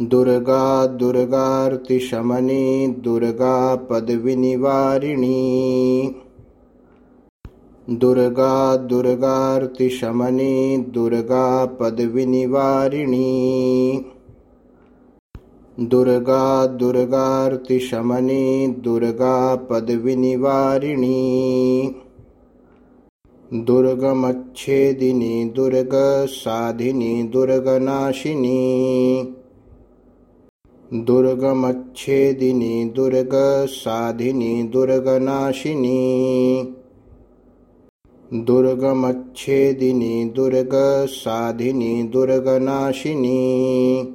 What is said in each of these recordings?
दुर्गा दुर्गार्तिशमने दुर्गा पदविनिवारिणी। दुर्गा दुर्गार्तिशमने दुर्गा पदविनिवारिणी। दुर्गा दुर्गार्तिशमने दुर्गा पदविनिवारिणी। दुर्गमच्छेदिनी दुर्गसाधिनी दुर्गनाशिनी दुर्गमच्छेदिनी दुर्गसाधिनी दुर्गनाशिनी। दुर्गमच्छेदिनी दुर्गसाधिनी दुर्गनाशिनी।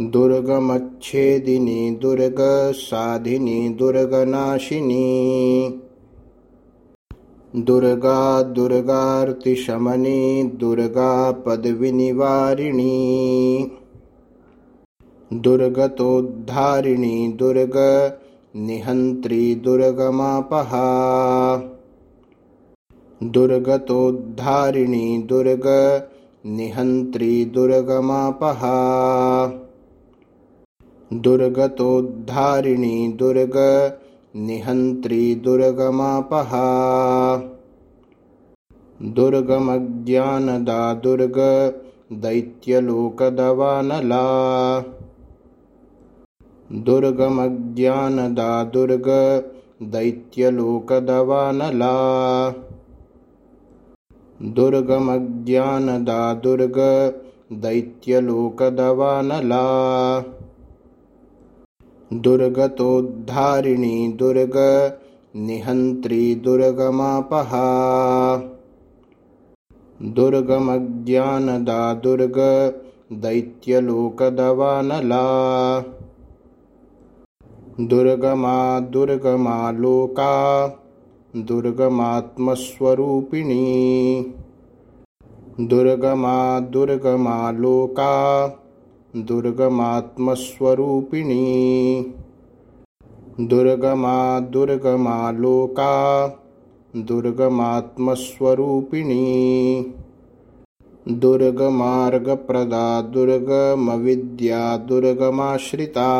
दुर्गमच्छेदिनी दुर्गसाधिनी दुर्गनाशिनी। दुर्गा दुर्गार्तिशमने दुर्गा पदविनिवारिणी दुर्गतोद्धारिणी दुर्गनिहन्त्री दुर्गमापहा। दुर्गतोद्धारिणी दुर्गनिहन्त्री दुर्गमापहा। दुर्गतोद्धारिणी दुर्गनिहन्त्री दुर्गमापहा। दुर्गमज्ञानदा दुर्गदैत्यलोकदवानला दुर्गमज्ञानदा दुर्गदैत्यलोकदवानला दुर्गमज्ञानदा दुर्गदैत्यलोकदवानला दुर्गतोद्धारिणी दुर्गनिहन्त्री दुर्गमापहा। दुर्गमज्ञानदा दुर्गदैत्यलोकदवानला दुर्गमा दुर्गमा लोका दुर्गमात्मस्वरूपिणी। दुर्गमा दुर्गमा लोका दुर्गमात्मस्वरूपिणी। दुर्गमा दुर्गमा लोका दुर्गमात्मस्वरूपिणी। दुर्गमार्गप्रदा दुर्गमविद्या दुर्गमाश्रिता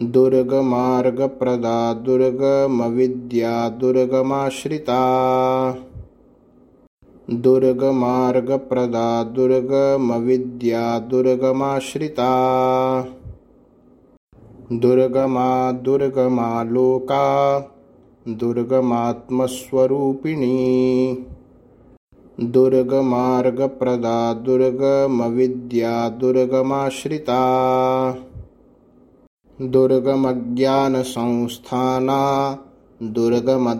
दुर्गमार्गप्रदा दुर्गमविद्या दुर्गमाश्रिता। दुर्गमार्गप्रदा दुर्गमविद्या दुर्गमाश्रिता। दुर्गमा दुर्गमा लोका दुर्गमात्मस्वरूपिणी। दुर्गमार्गप्रदा दुर्गमविद्या दुर्गमाश्रिता दुर्गमज्ञानसंस्थाना दुर्गमध्यानभासिनी।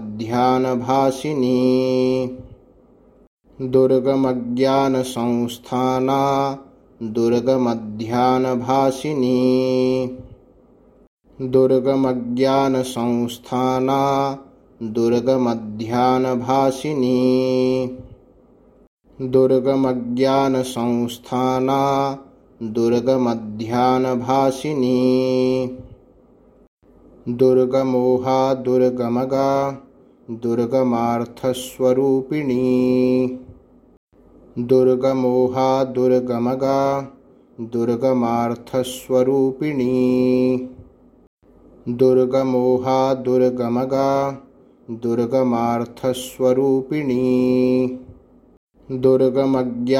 दुर्गमज्ञानसंस्थाना दुर्गमध्यानभासिनी। दुर्गमज्ञानसंस्थाना दुर्गमध्यानभासिनी। दुर्गमज्ञानसंस्थाना दुर्गमध्यानभासिनी। दुर्गमोहा दुर्गमगा दुर्गमार्थस्वरूपिणी। दुर्गमोहा दुर्गमगा दुर्गमार्थस्वरूपिणी। दुर्गमोहा दुर्गमगा दुर्गमार्थस्वरूपिणी। दुर्गमज्ञानसंस्थाना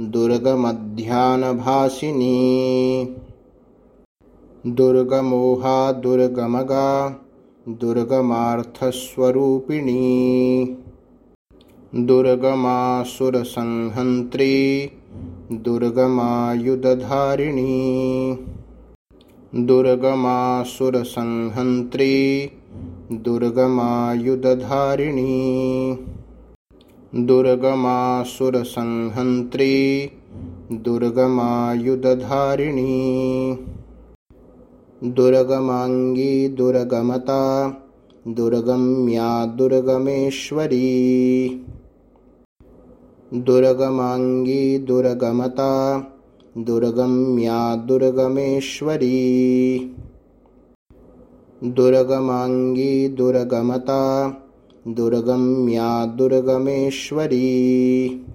दुर्गमध्यानभासिनी। दुर्गमोहा दुर्गमगा दुर्गमार्थस्वरूपिणी। दुर्गमासुरसंहन्त्री दुर्गमायुधधारिणी। दुर्गमासुरसंहन्त्री दुर्गमायुधधारिणी दुर्गमासुरसंहन्त्री दुर्गमायुधधारिणी दुर्गमाङ्गी दुर्गमता दुर्गम्या दुर्गमेश्वरी दुर्गमाङ्गी दुर्गमता दुर्गम्या दुर्गमेश्वरी दुर्गमाङ्गी दुर्गमता दुर्गम्या दुर्गमेश्वरी।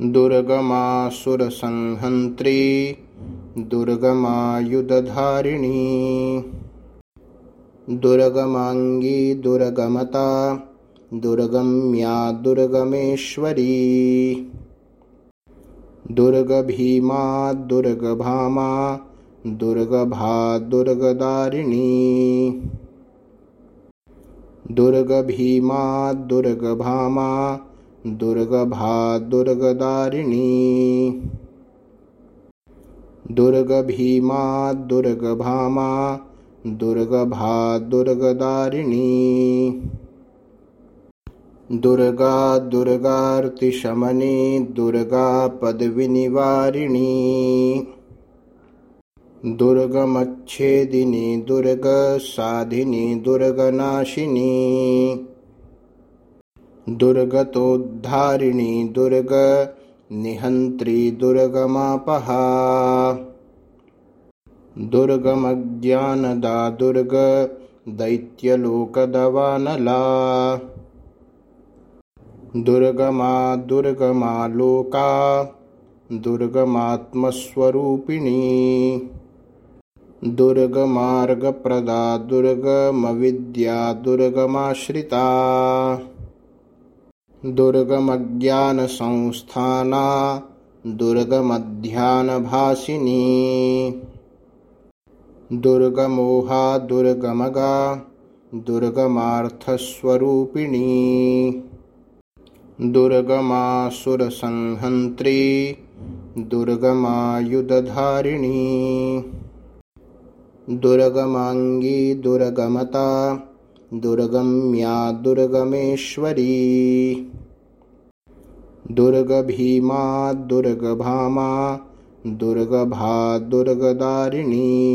दुर्गमासुरसंहन्त्री दुर्गमायुधधारिणी। दुर्गमाङ्गी दुर्गमता दुर्गम्या दुर्गमेश्वरी। दुर्गभीमा दुर्गभामा दुर्गभा दुर्गदारिणी दुर्गभीमा दुर्गभामा दुर्गभा दुर्गदारिणी। दुर्गभीमा दुर्गभामा दुर्गभा दुर्गदारिणी। दुर्गा दुर्गार्तिशमनी दुर्गा पदविनिवारिणी दुर्गमच्छेदिनी दुर्गसाधिनी दुर्गनाशिनी। दुर्गतोद्धारिणी दुर्गनिहन्त्री दुर्गमापहा। दुर्गमज्ञानदा दुर्गदैत्यलोकदवानला। दुर्गमा दुर्गमालोका दुर्गमात्मस्वरूपिणी दुर्गमार्गप्रदा दुर्गमविद्या दुर्गमाश्रिता। दुर्गमज्ञानसंस्थाना दुर्गमध्यानभासिनी। दुर्गमोहा दुर्गमगा दुर्गमार्थस्वरूपिणी। दुर्गमासुरसंहन्त्री दुर्गमायुधधारिणी दुर्गमाङ्गी दुर्गमता दुर्गम्या दुर्गमेश्वरी। दुर्गभीमा दुर्गभामा दुर्गभा दुर्गदारिणी